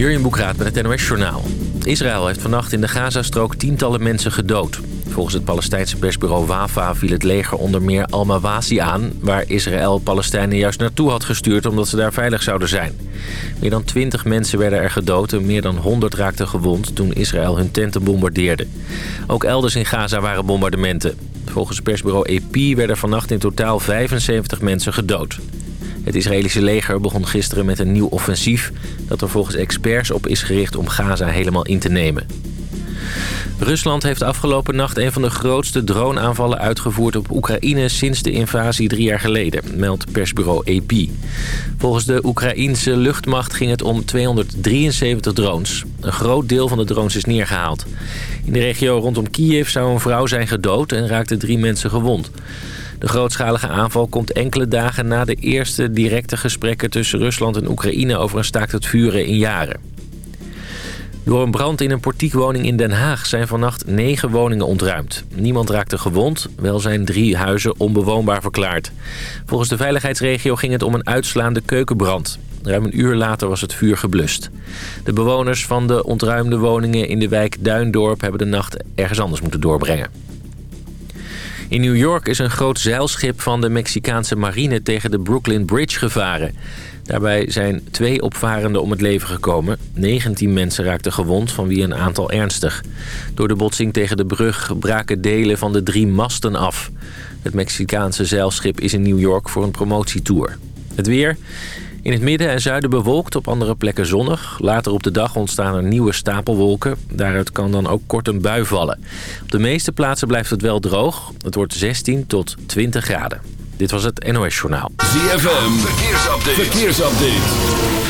Jurjen Boekraat met het NOS Journaal. Israël heeft vannacht in de Gazastrook tientallen mensen gedood. Volgens het Palestijnse persbureau WAFA viel het leger onder meer Al-Mawasi aan... waar Israël Palestijnen juist naartoe had gestuurd omdat ze daar veilig zouden zijn. Meer dan 20 mensen werden er gedood en meer dan 100 raakten gewond... toen Israël hun tenten bombardeerde. Ook elders in Gaza waren bombardementen. Volgens persbureau EP werden vannacht in totaal 75 mensen gedood. Het Israëlische leger begon gisteren met een nieuw offensief... dat er volgens experts op is gericht om Gaza helemaal in te nemen. Rusland heeft afgelopen nacht een van de grootste droneaanvallen uitgevoerd op Oekraïne sinds de invasie drie jaar geleden, meldt persbureau AP. Volgens de Oekraïense luchtmacht ging het om 273 drones. Een groot deel van de drones is neergehaald. In de regio rondom Kiev zou een vrouw zijn gedood en raakten drie mensen gewond. De grootschalige aanval komt enkele dagen na de eerste directe gesprekken tussen Rusland en Oekraïne over een staakt het vuren in jaren. Door een brand in een portiekwoning in Den Haag zijn vannacht negen woningen ontruimd. Niemand raakte gewond, wel zijn drie huizen onbewoonbaar verklaard. Volgens de veiligheidsregio ging het om een uitslaande keukenbrand. Ruim een uur later was het vuur geblust. De bewoners van de ontruimde woningen in de wijk Duindorp... hebben de nacht ergens anders moeten doorbrengen. In New York is een groot zeilschip van de Mexicaanse marine tegen de Brooklyn Bridge gevaren. Daarbij zijn twee opvarenden om het leven gekomen. 19 mensen raakten gewond, van wie een aantal ernstig. Door de botsing tegen de brug braken delen van de drie masten af. Het Mexicaanse zeilschip is in New York voor een promotietour. Het weer... In het midden en zuiden bewolkt, op andere plekken zonnig. Later op de dag ontstaan er nieuwe stapelwolken. Daaruit kan dan ook kort een bui vallen. Op de meeste plaatsen blijft het wel droog. Het wordt 16 tot 20 graden. Dit was het NOS Journaal. ZFM, verkeersupdate. verkeersupdate.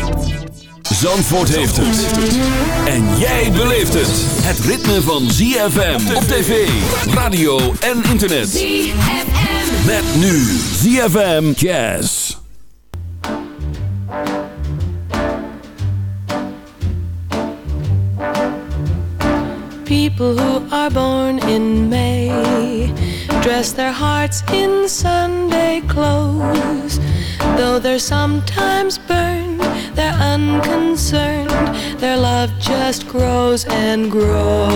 Zandvoort heeft het. En jij beleeft het. Het ritme van ZFM op tv, radio en internet. ZFM. Met nu ZFM Jazz. People who are born in May dress their hearts in Sunday clothes. Though they're sometimes burned, they're unconcerned. Their love just grows and grows.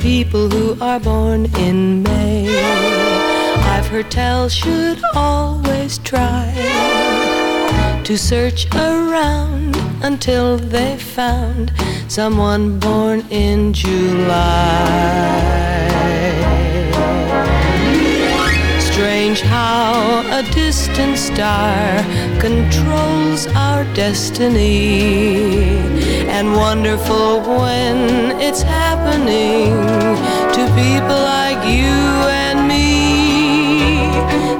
People who are born in May, I've heard tell, should always try to search around until they found someone born in July. Strange how a distant star controls our destiny, and wonderful when it's happening to people like you and me.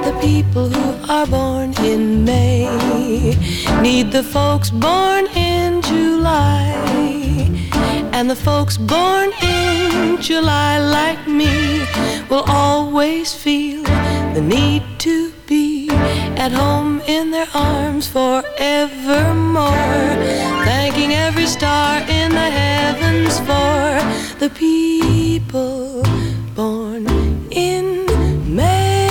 The people who are born in May need the folks born in July, and the folks born in July like me will always feel the need to be at home in their arms forevermore. Thanking every star in the heavens for the people born in May.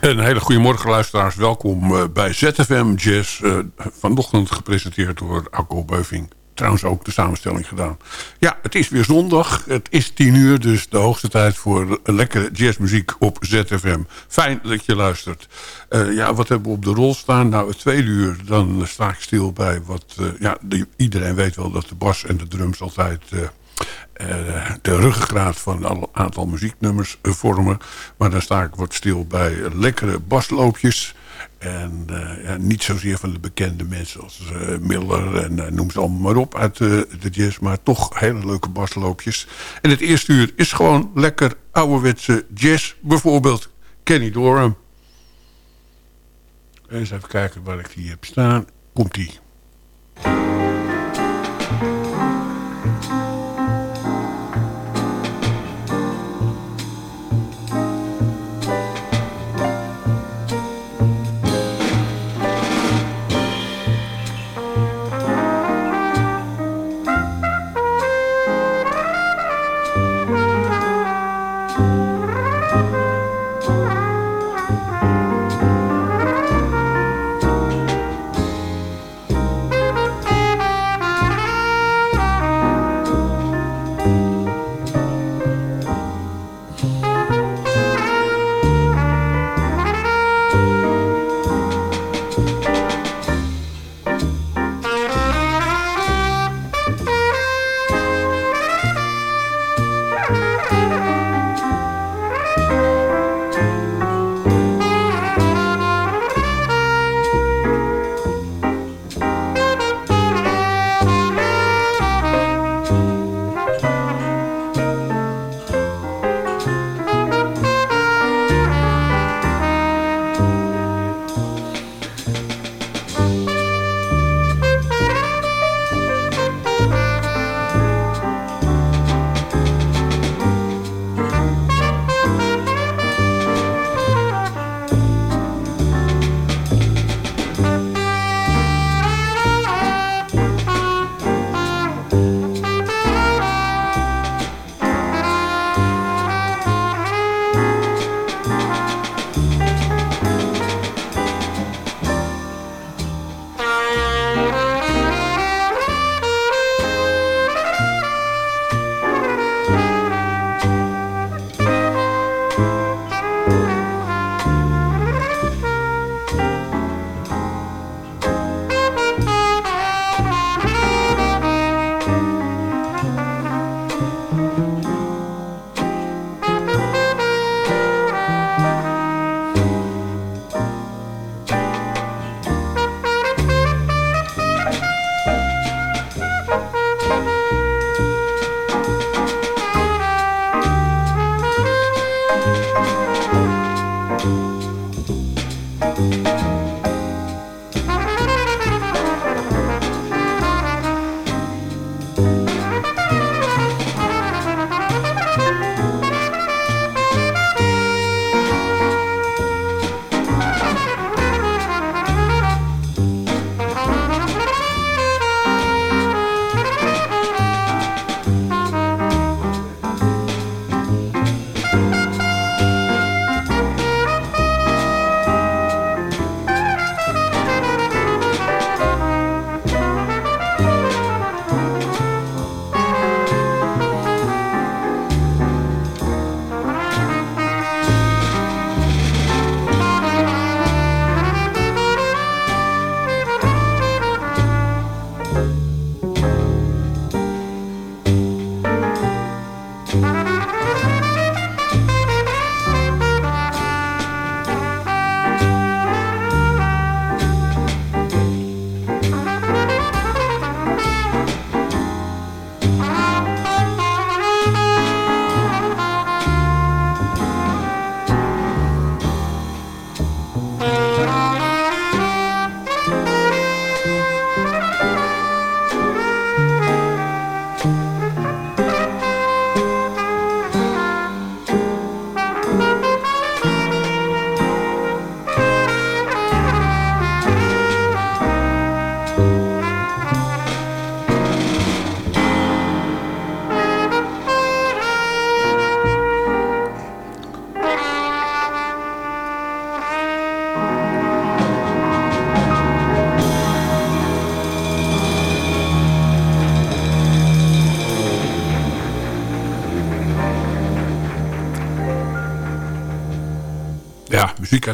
Een hele goede morgen luisteraars. Welkom uh, bij ZFM Jazz. Uh, vanochtend gepresenteerd door Akko Beuving trouwens ook de samenstelling gedaan. Ja, het is weer zondag. Het is tien uur, dus de hoogste tijd voor lekkere jazzmuziek op ZFM. Fijn dat je luistert. Uh, ja, wat hebben we op de rol staan? Nou, het tweede uur, dan sta ik stil bij wat... Uh, ja, de, iedereen weet wel dat de bas en de drums altijd... Uh, de ruggengraat van een aantal muzieknummers vormen. Maar dan sta ik wat stil bij lekkere basloopjes... En ja, niet zozeer van de bekende mensen als uh, Miller en uh, noem ze allemaal maar op uit de jazz. Maar toch hele leuke basloopjes. En het eerste uur is gewoon lekker ouderwetse jazz. Bijvoorbeeld Kenny Dorham. Eens even kijken waar ik die heb staan. Komt die.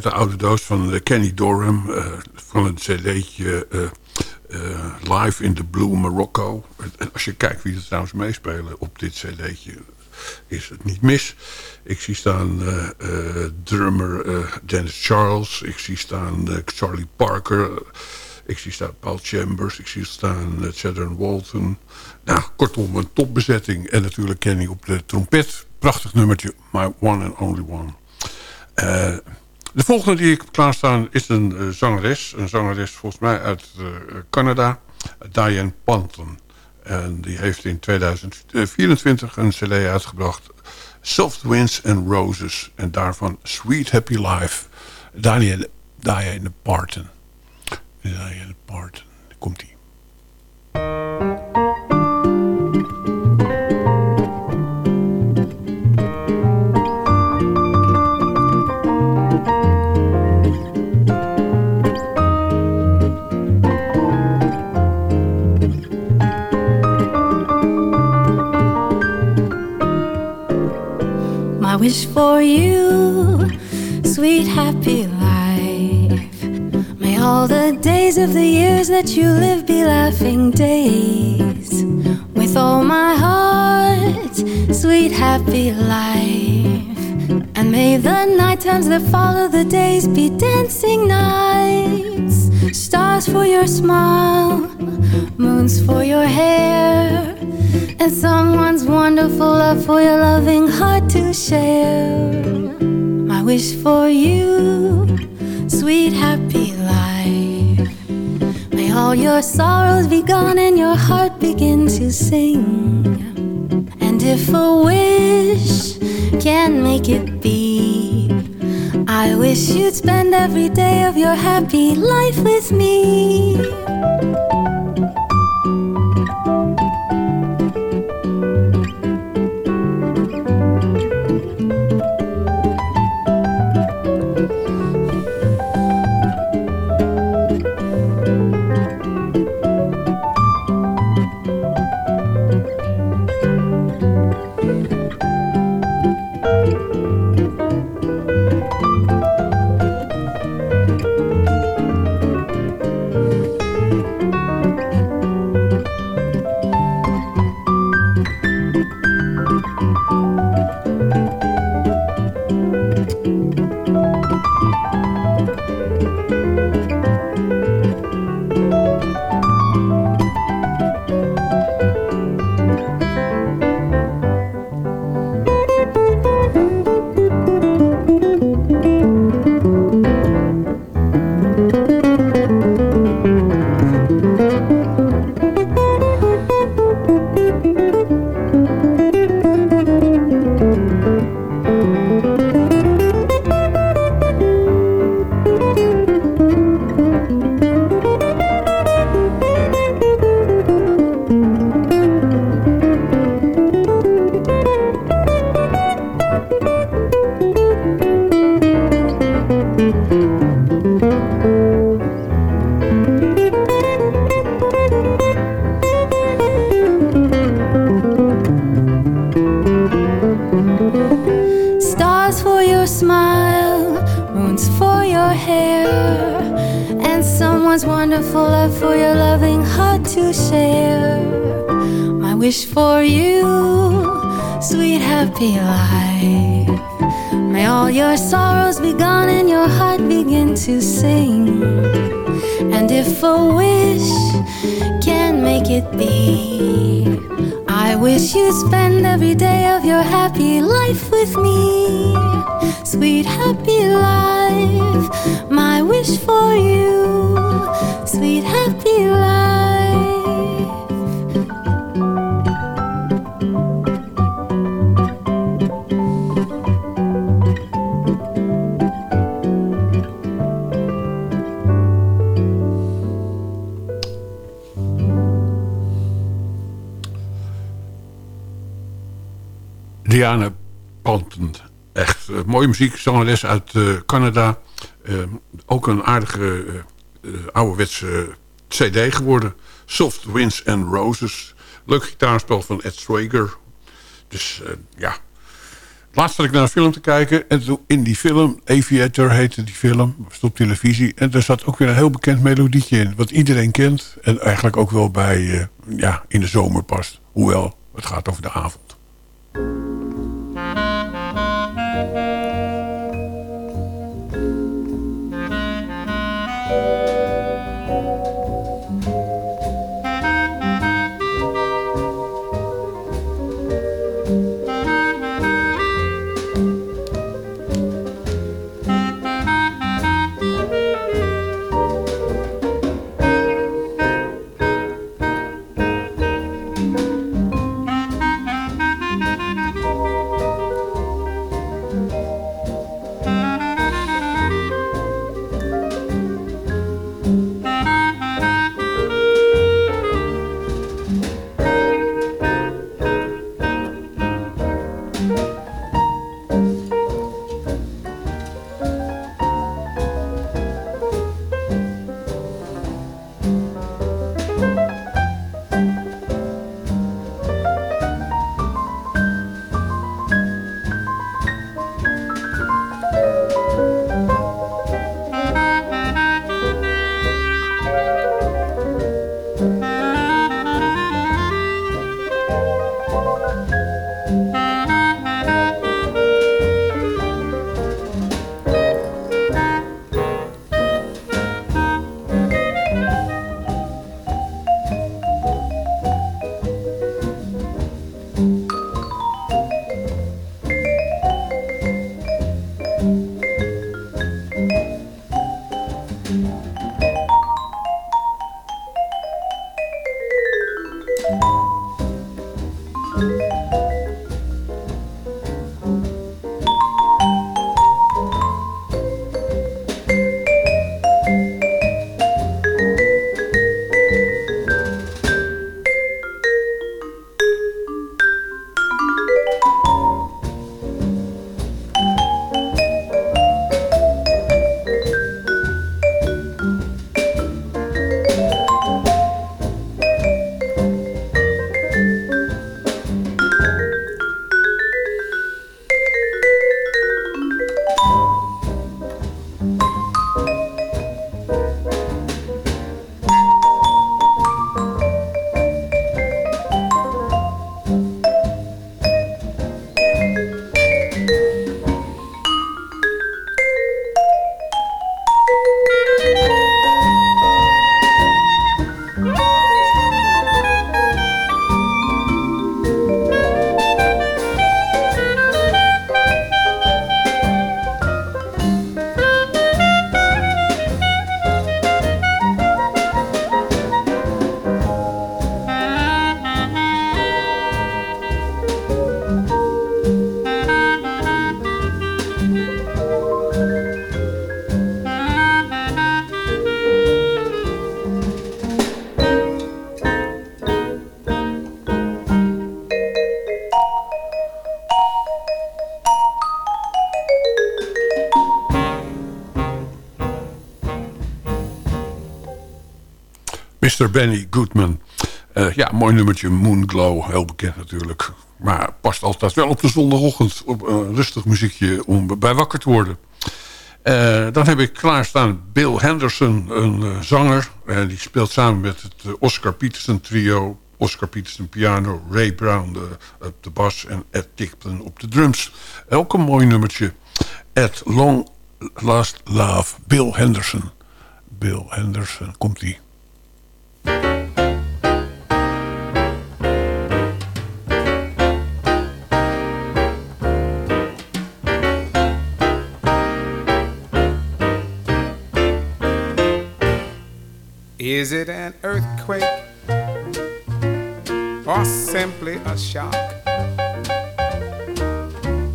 De oude doos van Kenny Dorham. van een cd'tje Live in the Blue Morocco. Als je kijkt wie er trouwens meespelen op dit cd'tje... is het niet mis. Ik zie staan drummer Dennis Charles. Ik zie staan Charlie Parker... Ik zie staan Paul Chambers. Ik zie staan uh, Chadron Walton. Nou, kortom, een topbezetting. En natuurlijk Kenny op de trompet. Prachtig nummertje. My One and Only One. Uh, de volgende die ik heb klaarstaan is een uh, zangeres. Een zangeres volgens mij uit Canada. Diane Panton. En die heeft in 2024 een cd uitgebracht. Soft Winds and Roses. En daarvan Sweet Happy Life. Diane, Diane Parton. Diane Parton. Komt-ie. My wish for you, sweet happy life. May all the days of the years that you live be laughing days. With all my heart, sweet happy life. And may the night times that follow the days be dancing nights. Stars for your smile, moons for your hair. And someone's wonderful love for your loving heart to share. My wish for you, sweet happy life. May all your sorrows be gone and your heart begin to sing. And if a wish can make it be, I wish you'd spend every day of your happy life with me. Muziek. Uit eh, Canada. Eh, ook een aardige uh, ouderwetse cd geworden. Soft Winds and Roses. Leuk gitaarspel van Ed Swager. Dus ja, Laatst zat ik naar een film te kijken. En in die film, Aviator heette die film, was op televisie. En daar zat ook weer een heel bekend melodietje in. Wat iedereen kent. En eigenlijk ook wel bij, eh, ja, in de zomer past. Hoewel, het gaat over de avond. Mr. Benny Goodman. Uh, ja, mooi nummertje, Moonglow, heel bekend natuurlijk. Maar past altijd wel op de zondagochtend op een rustig muziekje om bij wakker te worden. Uh, dan heb ik klaarstaan Bill Henderson, een uh, zanger. die speelt samen met het Oscar Peterson trio. Oscar Peterson piano, Ray Brown op de bas en Ed Tickton op de drums. Ook een mooi nummertje. At Long Last Love, Bill Henderson. Bill Henderson, komt-ie. Is it an earthquake or simply a shock?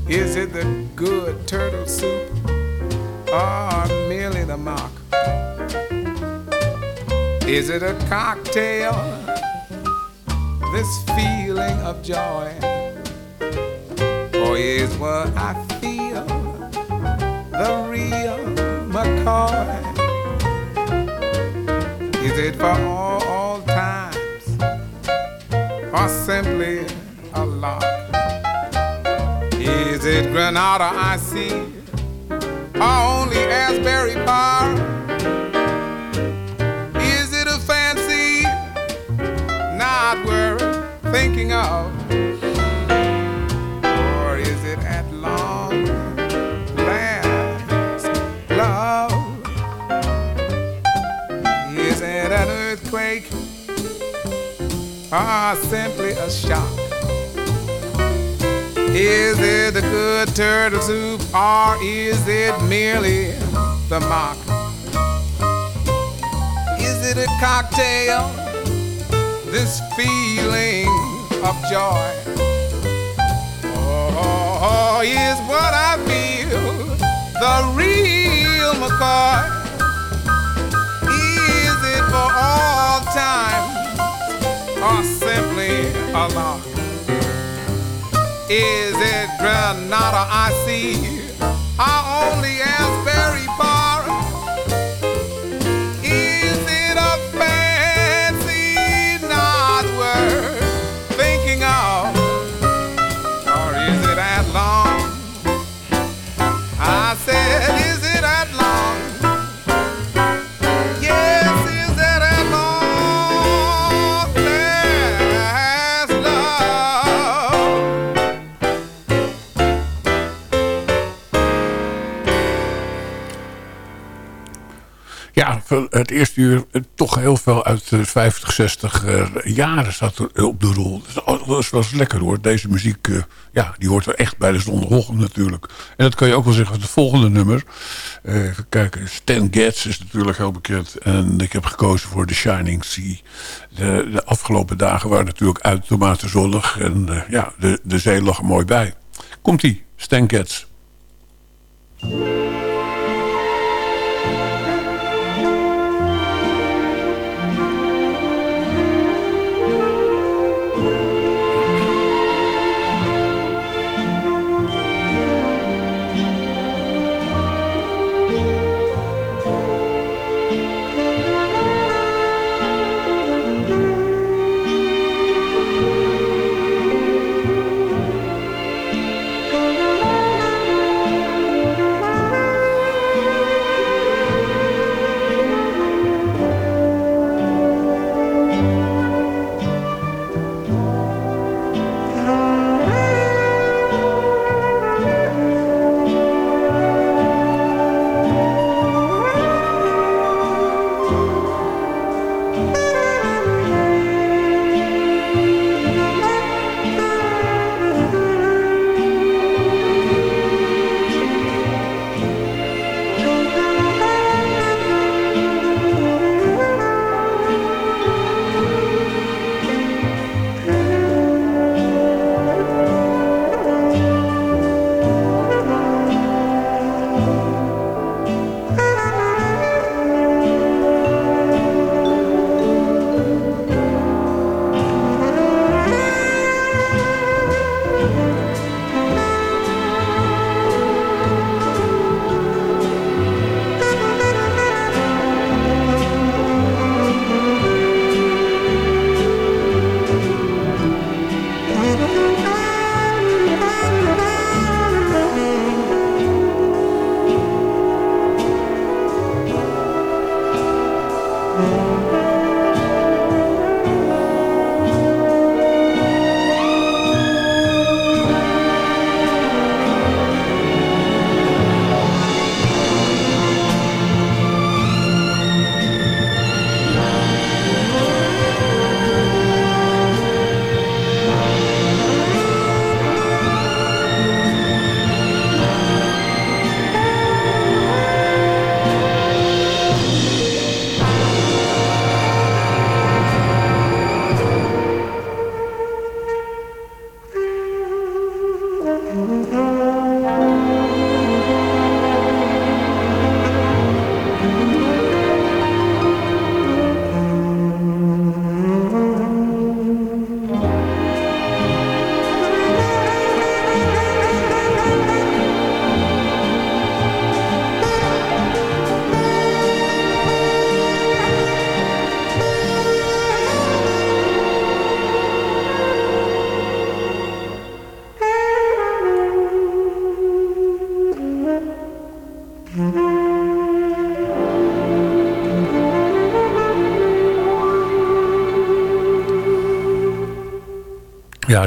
Is it the good turtle soup or merely the mock? Is it a cocktail? This feeling of joy? Or is what I feel the real McCoy? Is it for all, all times or simply a lark? Is it it Granada I see? Or only Asbury Park? Is it a fancy not worth thinking of? Or simply a shock? Is it the good turtle soup or is it merely the mock? Is it a cocktail? This feeling of joy? Oh, oh, oh is what I feel the real Is it Granada I see? Het eerste uur eh, toch heel veel uit de 50, 60 eh, jaren zat er op de rol. Dat was, lekker hoor. Deze muziek, eh, ja, die hoort er echt bij de zondagochtend natuurlijk. En dat kan je ook wel zeggen van het volgende nummer. Even kijken, Stan Getz is natuurlijk heel bekend. En ik heb gekozen voor The Shining Sea. De, de afgelopen dagen waren natuurlijk uitermate zonnig. En ja, de, de zee lag er mooi bij. Komt-ie, Stan Getz. Mm-hmm.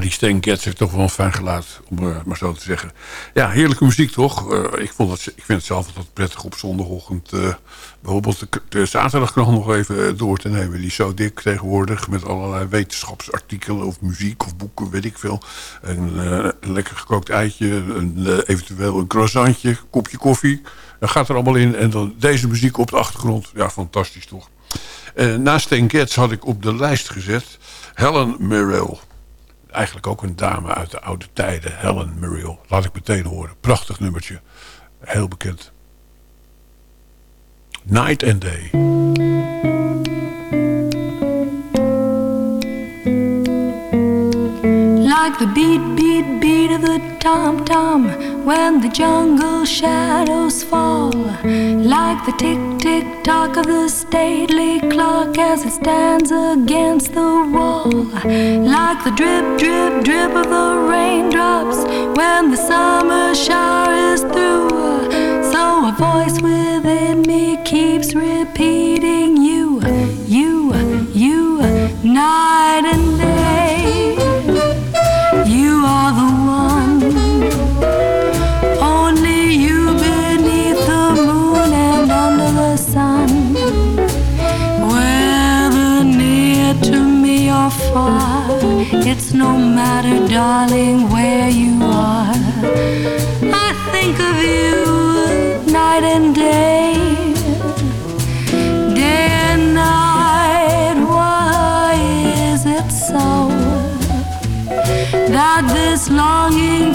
Die Stan Getz heeft toch wel een fijn geluid, om uh, maar zo te zeggen. Ja, heerlijke muziek toch? Uh, ik, vond ik vind het zelf altijd prettig op zondagochtend... Uh, bijvoorbeeld de, de nog even door te nemen. Die is zo dik tegenwoordig met allerlei wetenschapsartikelen... of muziek of boeken, weet ik veel. Een, een lekker gekookt eitje, een, eventueel een croissantje, kopje koffie. Dat gaat er allemaal in. En dan deze muziek op de achtergrond. Ja, fantastisch toch? naast Stan Getz had ik op de lijst gezet... Helen Mirrell eigenlijk ook een dame uit de oude tijden. Helen Muriel. Laat ik meteen horen. Prachtig nummertje. Heel bekend. Night and Day. Like the beat, beat, beat of the tom-tom When the jungle shadows fall. Like the tick-tick-tock of the stately clock As it stands against the wall. Like the drip, drip, drip of the raindrops When the summer shower is through. So a voice within me keeps repeating darling, where you are. I think of you night and day, day and night. Why is it so? that this longing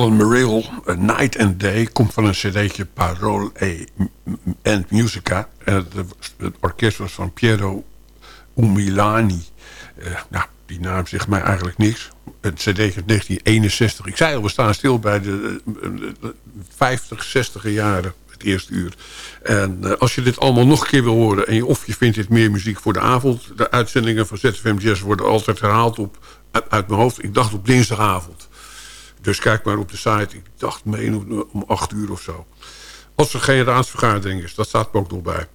Helen Muriel. A Night and Day. Komt van een cd'tje Parole and Musica. En het, het orkest was van Piero Umilani. Eh, nou, die naam zegt mij eigenlijk niks. Het cd uit 1961. Ik zei al, we staan stil bij de, de, de 50, 60 jaren. Het eerste uur. En eh, als je dit allemaal nog een keer wil horen... En of je vindt dit meer muziek voor de avond... de uitzendingen van ZFM Jazz worden altijd herhaald op, uit mijn hoofd. Ik dacht op dinsdagavond. Dus kijk maar op de site. Ik dacht meen om, 8 uur of zo. Als er geen raadsvergadering is. Dat staat er ook nog bij.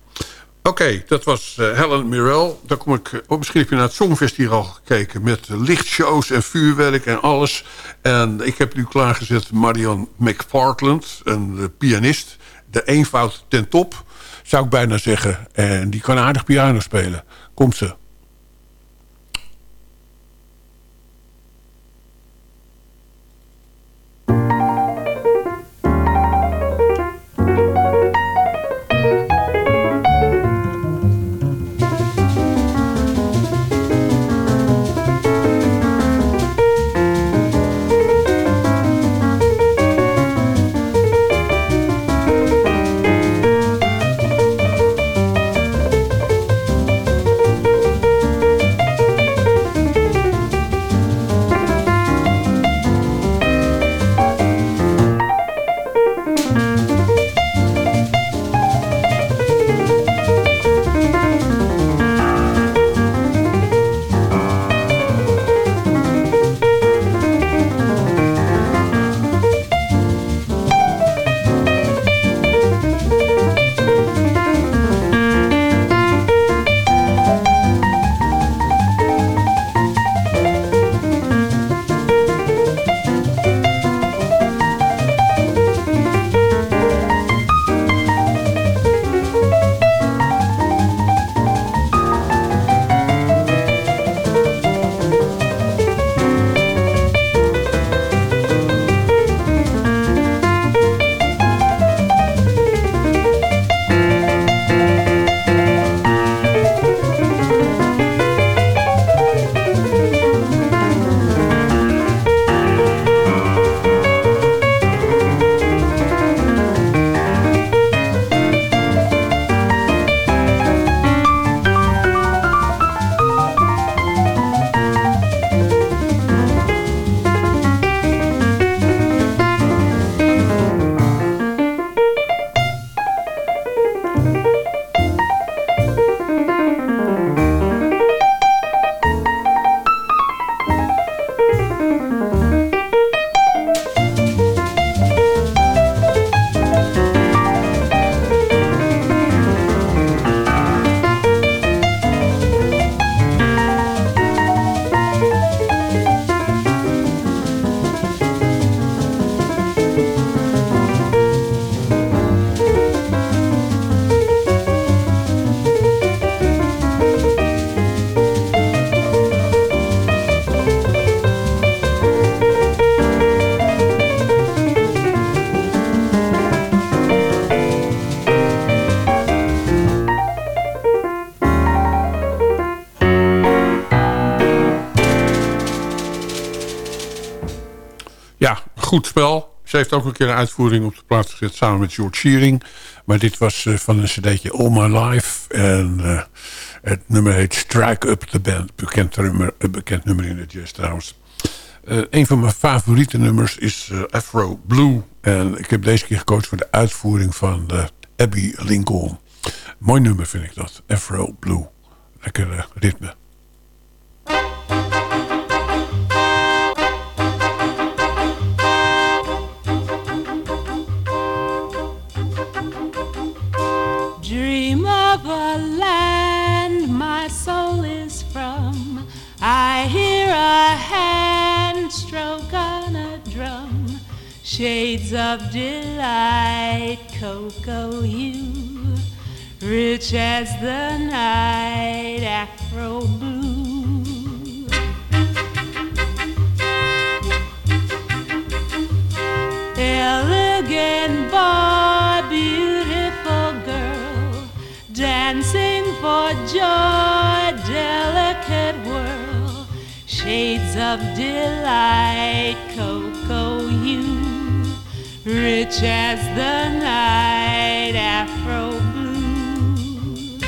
Oké, dat was uh, Helen Mirel. Dan kom ik, oh, misschien heb je naar het Songfestival gekeken... met lichtshows en vuurwerk en alles. En ik heb nu klaargezet Marianne McPartland, een uh, pianist. De eenvoud ten top, zou ik bijna zeggen. En die kan aardig piano spelen. Komt ze. Goed spel. Ze heeft ook een keer een uitvoering op de plaats gezet samen met George Shearing. Maar dit was uh, van een cd'tje All My Life. En uh, het nummer heet Strike Up the Band. Bekend nummer, een bekend nummer in de jazz trouwens. Uh, een van mijn favoriete nummers is Afro Blue. En ik heb deze keer gekozen voor de uitvoering van Abby Lincoln. Mooi nummer vind ik dat. Afro Blue. Lekker ritme. Hand stroke on a drum, shades of delight, cocoa hue, rich as the night, afro blue. Elegant boy, beautiful girl, dancing for joy, delicate world shades of delight, cocoa hue, rich as the night, afro blue.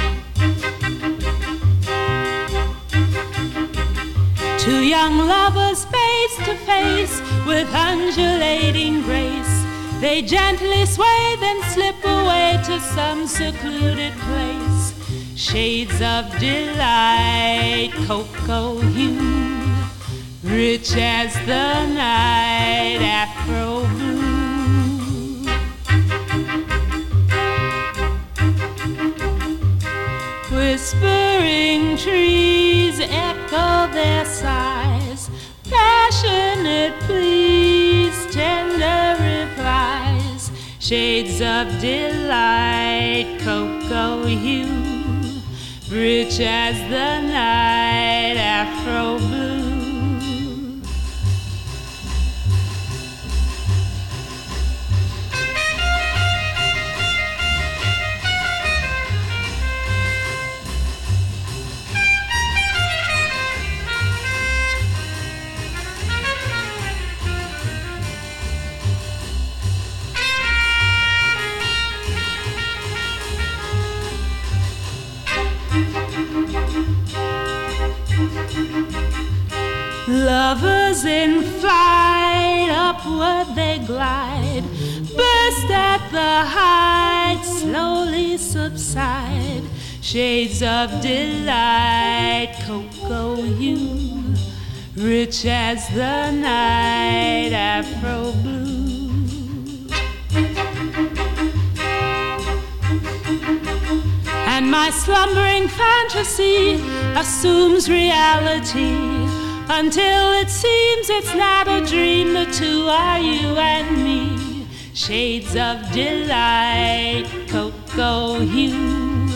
Two young lovers face to face with undulating grace. They gently sway, then slip away to some secluded place. Shades of delight, cocoa hue rich as the night afro blue. Whispering trees echo their sighs, passionate pleas, tender replies, shades of delight, cocoa hue, rich as the night afro blue. Lovers in flight, upward they glide, burst at the height, slowly subside. Shades of delight, cocoa hue, rich as the night, afro blue. And my slumbering fantasy assumes reality until it seems it's not a dream. The two are you and me, shades of delight, cocoa hue,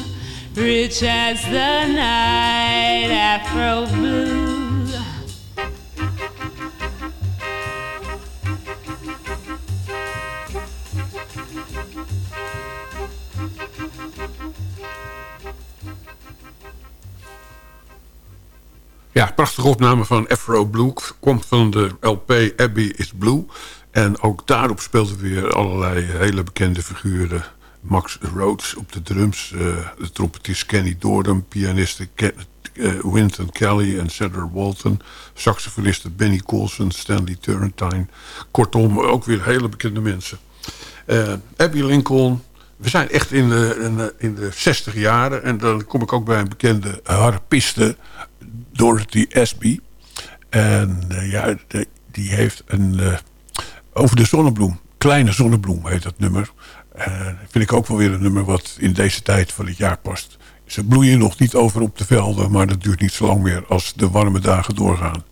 rich as the night, afro blue. Ja, prachtige opname van Afro Blue. Komt van de LP Abbey is Blue. En ook daarop speelden weer allerlei hele bekende figuren. Max Rhodes op de drums. Uh, de trompetist Kenny Dorham. Pianiste Ken, uh, Wynton Kelly en Cedar Walton. Saxofonisten Benny Colson, Stanley Turrentine. Kortom, ook weer hele bekende mensen. Uh, Abby Lincoln. We zijn echt in de, in de, in de 60 jaren. En dan kom ik ook bij een bekende harpiste Dorothy Espy. En uh, ja, die heeft een... Uh, over de zonnebloem. Kleine zonnebloem heet dat nummer. Vind ik ook wel weer een nummer wat in deze tijd van het jaar past. Ze bloeien nog niet over op de velden, maar dat duurt niet zo lang meer als de warme dagen doorgaan.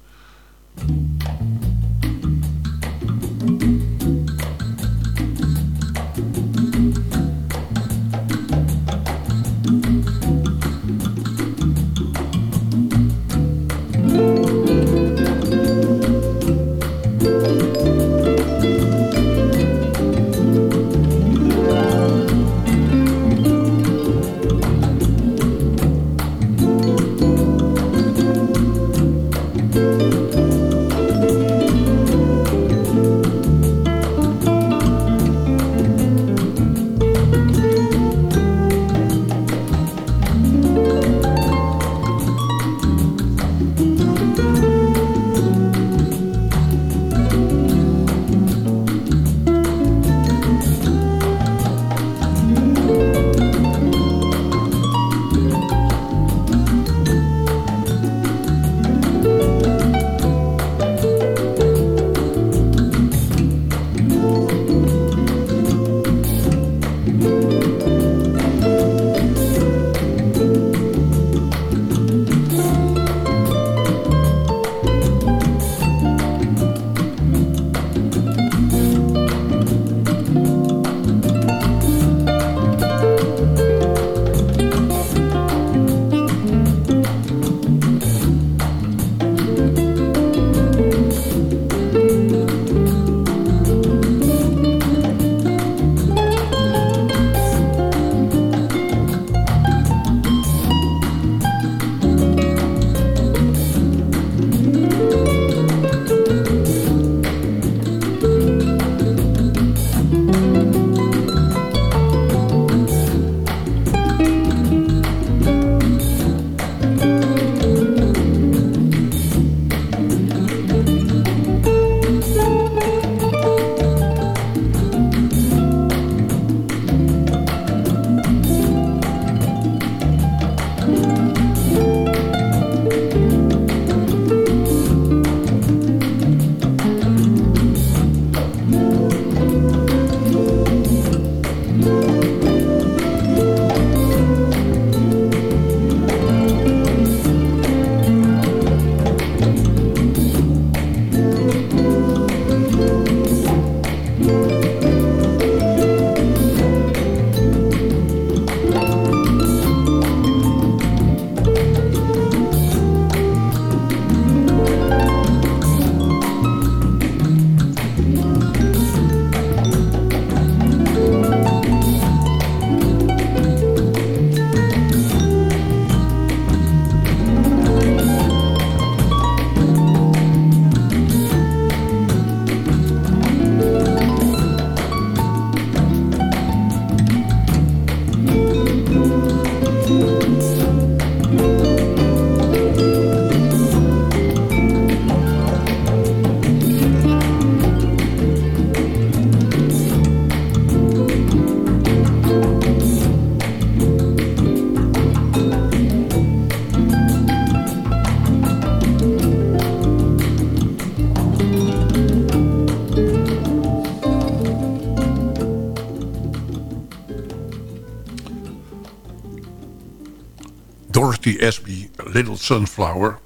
Dorothy Espy, Little Sunflower.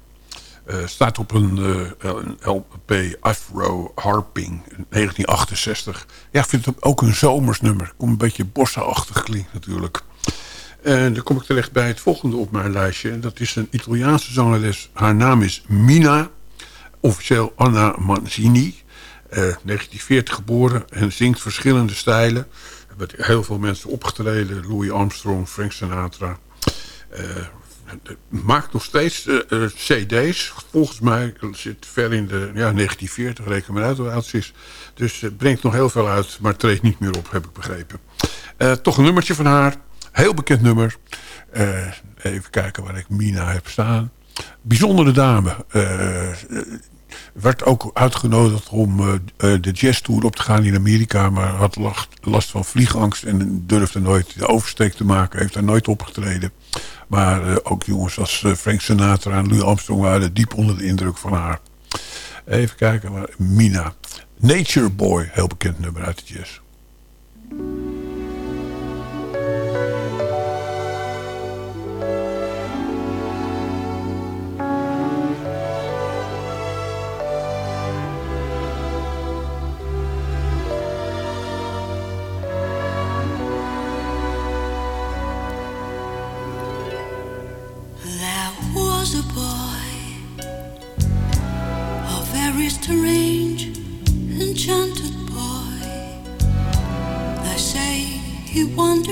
Uh, staat op een, een LP Afro Harping 1968. Ja, ik vind het ook een zomersnummer. Komt een beetje bossa-achtig klinkt natuurlijk. En dan kom ik terecht bij het volgende op mijn lijstje. En dat is een Italiaanse zangeres. Haar naam is Mina. Officieel Anna Manzini. 1940 geboren en zingt verschillende stijlen. Hebben heel veel mensen opgetreden. Louis Armstrong, Frank Sinatra. Uh, maakt nog steeds uh, uh, cd's. Volgens mij zit ver in de ja, 1940. Reken maar uit hoe is. Dus brengt nog heel veel uit. Maar treedt niet meer op, heb ik begrepen. toch een nummertje van haar. Heel bekend nummer. even kijken waar ik Mina heb staan. Bijzondere dame werd ook uitgenodigd om de jazztour op te gaan in Amerika. Maar had last van vliegangst en durfde nooit de oversteek te maken. Heeft daar nooit opgetreden. Maar uh, ook jongens als Frank Sinatra en Louis Armstrong waren diep onder de indruk van haar. Even kijken, maar Mina. Nature Boy, heel bekend nummer uit de jazz.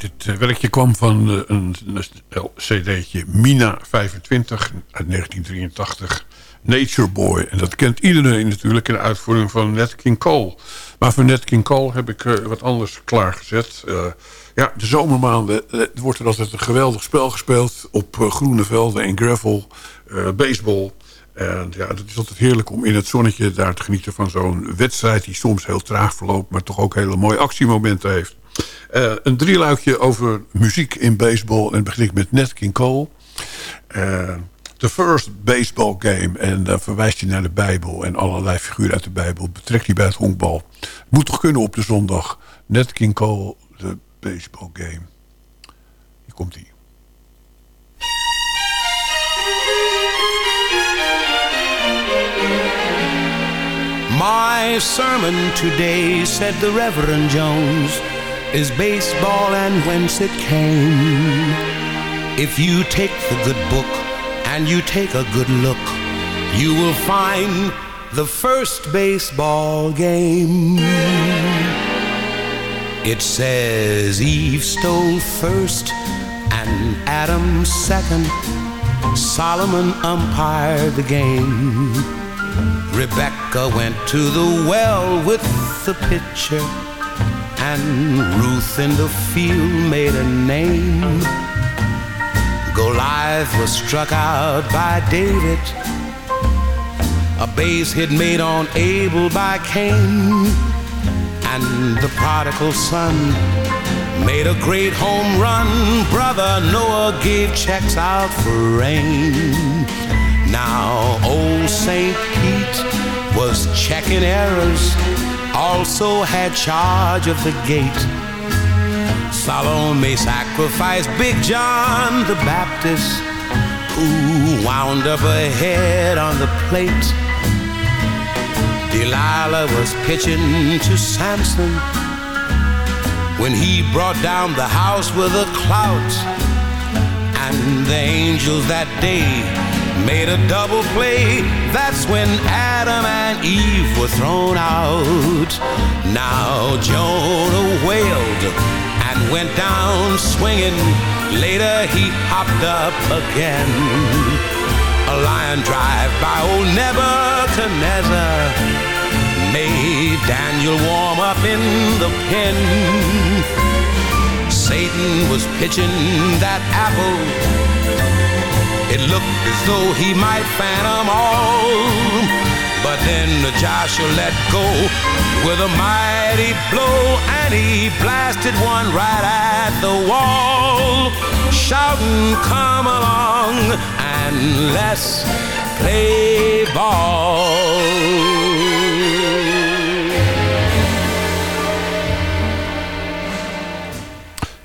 dit eh, werkje kwam van eh, een, cd'tje Mina 25 uit 1983. Nature Boy. En dat kent iedereen natuurlijk in de uitvoering van Nat King Cole. Maar voor Nat King Cole heb ik eh, wat anders klaargezet. Ja, de zomermaanden wordt er altijd een geweldig spel gespeeld... op groene velden en gravel, baseball. En ja, het is altijd heerlijk om in het zonnetje daar te genieten van zo'n wedstrijd... die soms heel traag verloopt, maar toch ook hele mooie actiemomenten heeft. Uh, een drieluikje over muziek in baseball. En begin ik met Nat King Cole. Uh, the first baseball game. En dan verwijst hij naar de Bijbel. En allerlei figuren uit de Bijbel betrekt hij bij het honkbal. Moet toch kunnen op de zondag. Nat King Cole, the baseball game. Hier komt hij. My sermon today, said the Reverend Jones, is baseball and whence it came. If you take the good book and you take a good look, you will find the first baseball game. It says Eve stole first and Adam second. Solomon umpired the game. Rebecca went to the well with the pitcher, and Ruth in the field made a name. Goliath was struck out by David. A base hit made on Abel by Cain. And the prodigal son made a great home run. Brother Noah gave checks out for rain. Now, old St. Pete was checking errors, also had charge of the gate. Salome sacrificed Big John the Baptist, who wound up ahead on the plate. Delilah was pitching to Samson when he brought down the house with a clout. And the angels that day made a double play. That's when Adam and Eve were thrown out. Now Jonah wailed and went down swinging. Later he hopped up again. A lion drive by old Nebuchadnezzar made Daniel warm up in the pen. Satan was pitching that apple it looked as though he might fan them all. But then the Joshua let go with a mighty blow, and he blasted one right at the wall, shouting, Come along and let's play ball.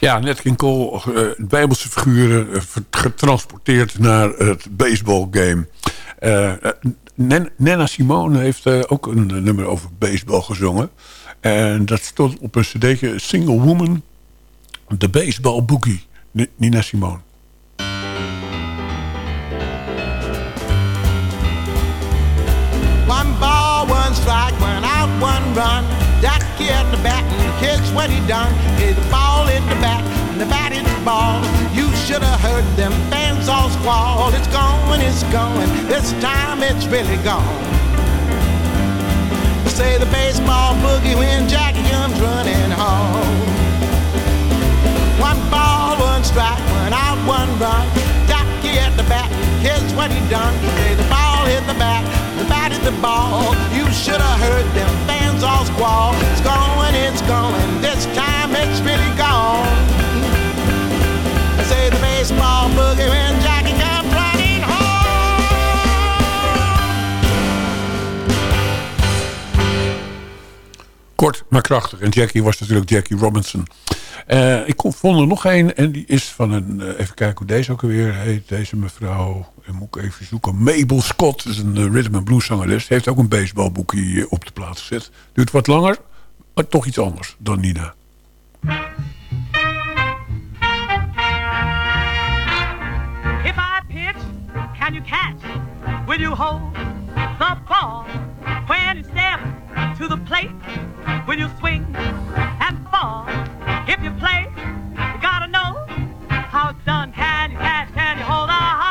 Ja, Nat Cole, uh, bijbelse figuren, uh, getransporteerd naar het baseballgame. Uh, Nena Simone heeft ook een nummer over baseball gezongen. En dat stond op een cd'tje Single Woman, The Baseball Boogie, Nina Simone. One ball, one strike, one out, one run. Jackie at the bat and kids what he done. Hit the ball in the bat the ball. You should have heard them fans all squall. It's going, it's going. This time it's really gone. Say the baseball boogie when Jackie comes running home. One ball, one strike, one out, one run. Jackie at the bat, here's what he done. Say the ball hit the bat, the bat hit the ball. You should have heard them fans all squall. It's going, it's going. This time it's really gone. Kort, maar krachtig. En Jackie was natuurlijk Jackie Robinson. Uh, ik vond er nog een en die is van een... Uh, even kijken hoe deze ook alweer heet. Deze mevrouw, moet ik even zoeken. Mabel Scott, is een uh, rhythm and blues zangeres. heeft ook een baseballboekje op de plaats gezet. Duurt wat langer, maar toch iets anders dan Nina. Catch? Will you hold the ball? When you step to the plate, will you swing and fall? If you play, you gotta know how it's done. Can you catch? Can you hold a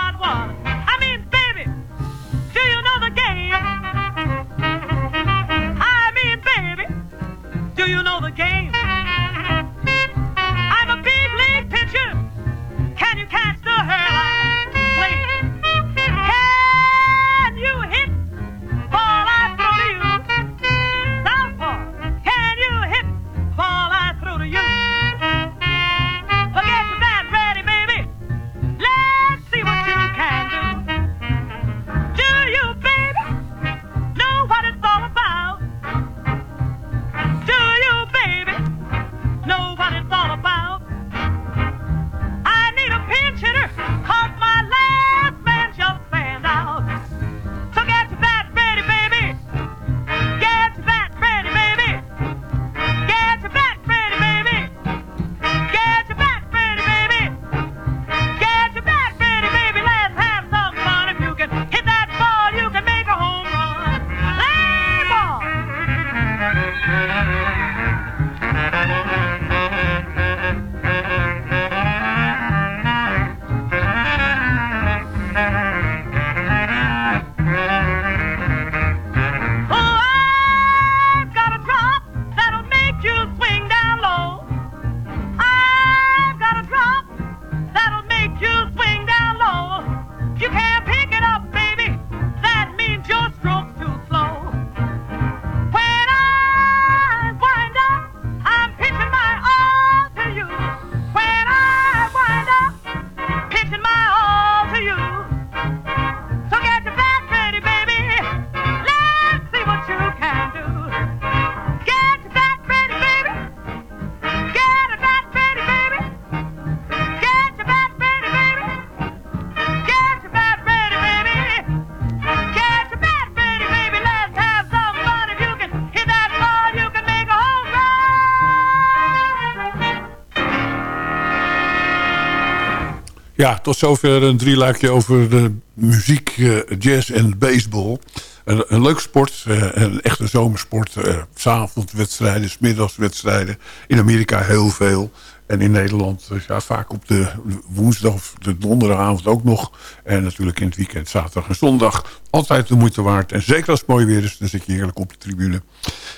Ja, tot zover een drieluikje over de muziek, eh, jazz en baseball. Een, een leuk sport, eh, een echte zomersport. eh, S'avondwedstrijden, smiddagswedstrijden. In Amerika heel veel. En in Nederland ja, vaak op de woensdag of de donderdagavond ook nog. En natuurlijk in het weekend, zaterdag en zondag. Altijd de moeite waard. En zeker als het mooi weer is, dan zit je heerlijk op de tribune.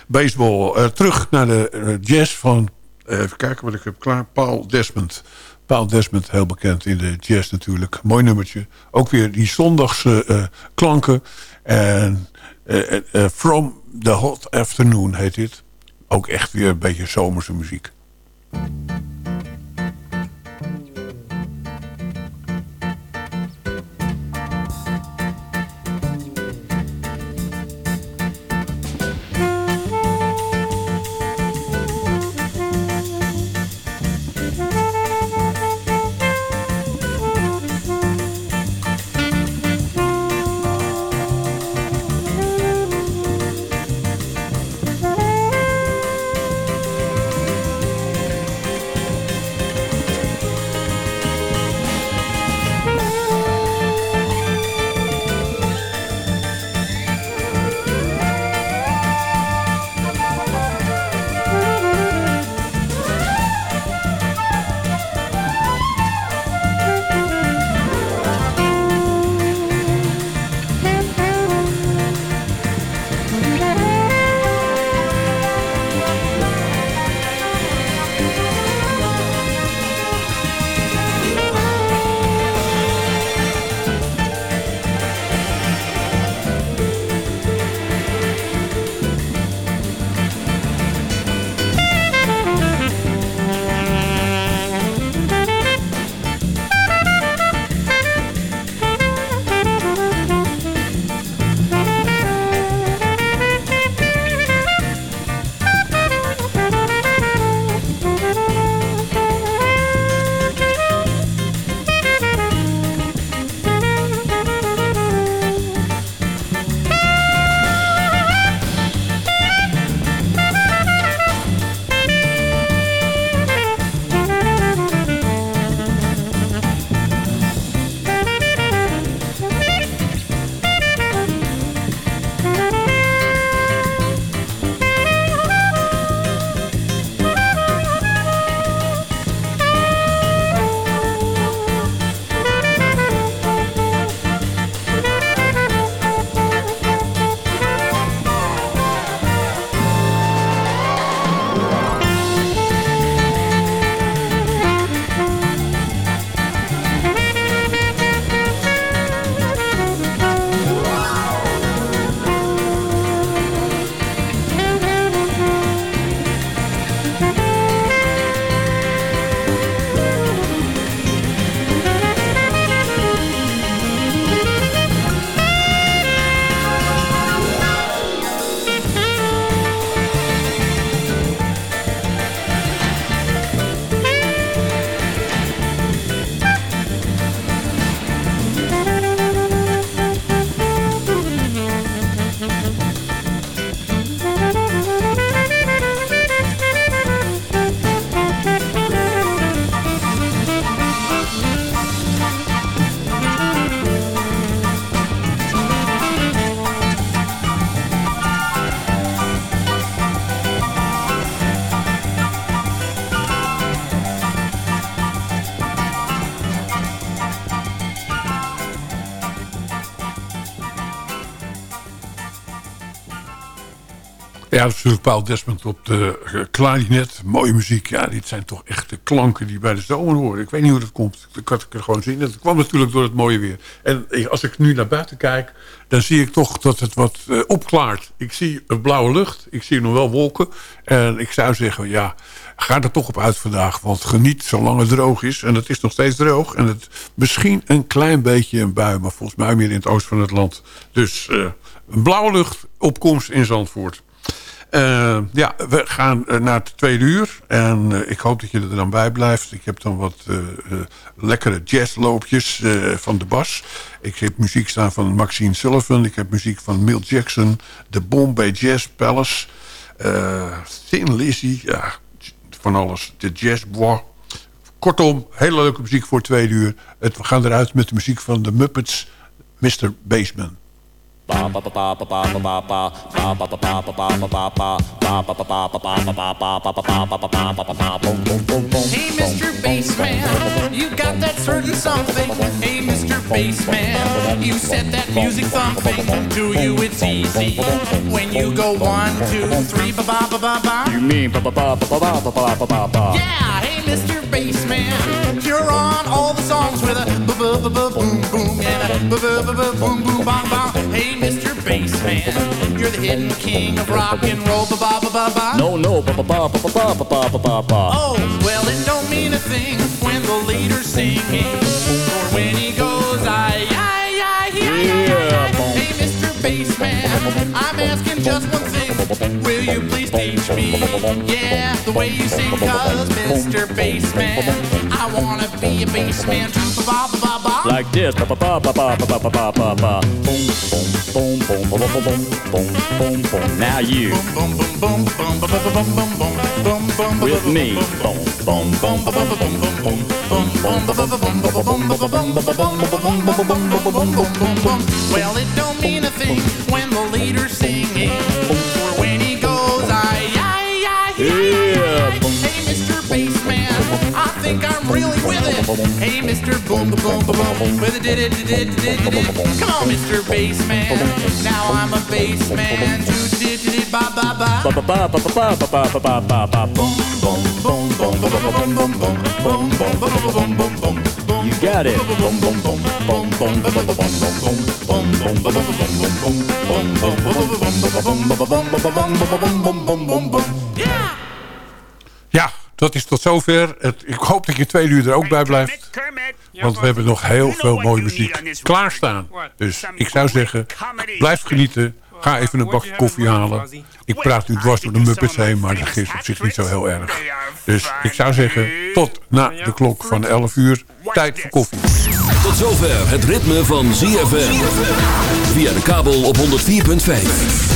Baseball. terug naar de jazz van... even kijken wat ik heb klaar. Paul Desmond. Paul Desmond, heel bekend in de jazz natuurlijk. Mooi nummertje. Ook weer die zondagse eh, klanken. En eh, eh, From the Hot Afternoon heet dit. Ook echt weer een beetje zomerse muziek. Natuurlijk Paul Desmond op de eh, klarinet. Mooie muziek. Ja, dit zijn toch echt de klanken die bij de zomer horen. Ik weet niet hoe dat komt. Ik er gewoon zien. Dat kwam natuurlijk door het mooie weer. En als ik nu naar buiten kijk, dan zie ik toch dat het wat eh, opklaart. Ik zie een blauwe lucht. Ik zie nog wel wolken. En ik zou zeggen, ja, ga er toch op uit vandaag. Want geniet zolang het droog is. En het is nog steeds droog. En het misschien een klein beetje een bui. Maar volgens mij meer in het oosten van het land. Dus een blauwe lucht, opkomst in Zandvoort. Uh, ja, we gaan uh, naar het tweede uur. En uh, ik hoop dat je er dan bij blijft. Ik heb dan wat lekkere jazzloopjes van de bas. Ik heb muziek staan van Maxine Sullivan. Ik heb muziek van Milt Jackson. De Bombay Jazz Palace. Thin Lizzy. Ja, van alles. De Jazz Bois. Kortom, hele leuke muziek voor twee uur. Het, we gaan eruit met de muziek van de Muppets, Mr. Baseman. Hey, Mr. Bassman, you got that certain something. Hey, Mr. Bassman, you set that music thumping. To you, it's easy. When you go one, two, three, ba ba ba ba ba. You mean ba ba ba ba ba ba ba ba ba ba? Yeah, hey, Mr. Bassman, you're on all the songs with a ba ba ba ba boom boom boom bang bang. Hey, Mr. Bassman, you're the hidden king of rock and roll. Ba ba ba ba ba. No, no, ba ba ba ba ba ba ba ba ba. Oh, well, it don't mean a thing when the leader's teach me? Yeah, the way you sing, cause Mr. Bassman, I wanna be a bassman too. Ba ba ba ba ba. Like this, ba ba ba ba ba ba ba ba ba ba. Boom, boom, boom, boom, boom, boom, boom, boom, boom. Now you. With me. Boom, boom, boom, boom, boom, boom, boom, Well, it don't mean a thing when the leader's singing. Think I'm really with it. Hey, Mr. Boom, boom, boom, boom, boom, with it, did it, did it, did it. Come on, Mr. Bassman. Now I'm a bassman. Do, did, ba, ba, ba. Ba ba ba ba ba ba ba ba ba ba. Boom, boom, boom, boom, boom, boom, boom, boom, boom, boom, boom, boom, boom, boom. You got it. Boom, boom, boom, boom, boom, boom, boom, boom, boom, boom, boom. Ja, dat is tot zover. Het, ik hoop dat je twee uur er ook bij blijft. Want we hebben nog heel veel mooie muziek klaarstaan. Dus ik zou zeggen, blijf genieten. Ga even een bakje koffie halen. Ik praat nu dwars door de Muppets heen, maar dat is op zich niet zo heel erg. Dus ik zou zeggen, tot na de klok van 11 uur. Tijd voor koffie. Tot zover het ritme van ZFM. Via de kabel op 104.5.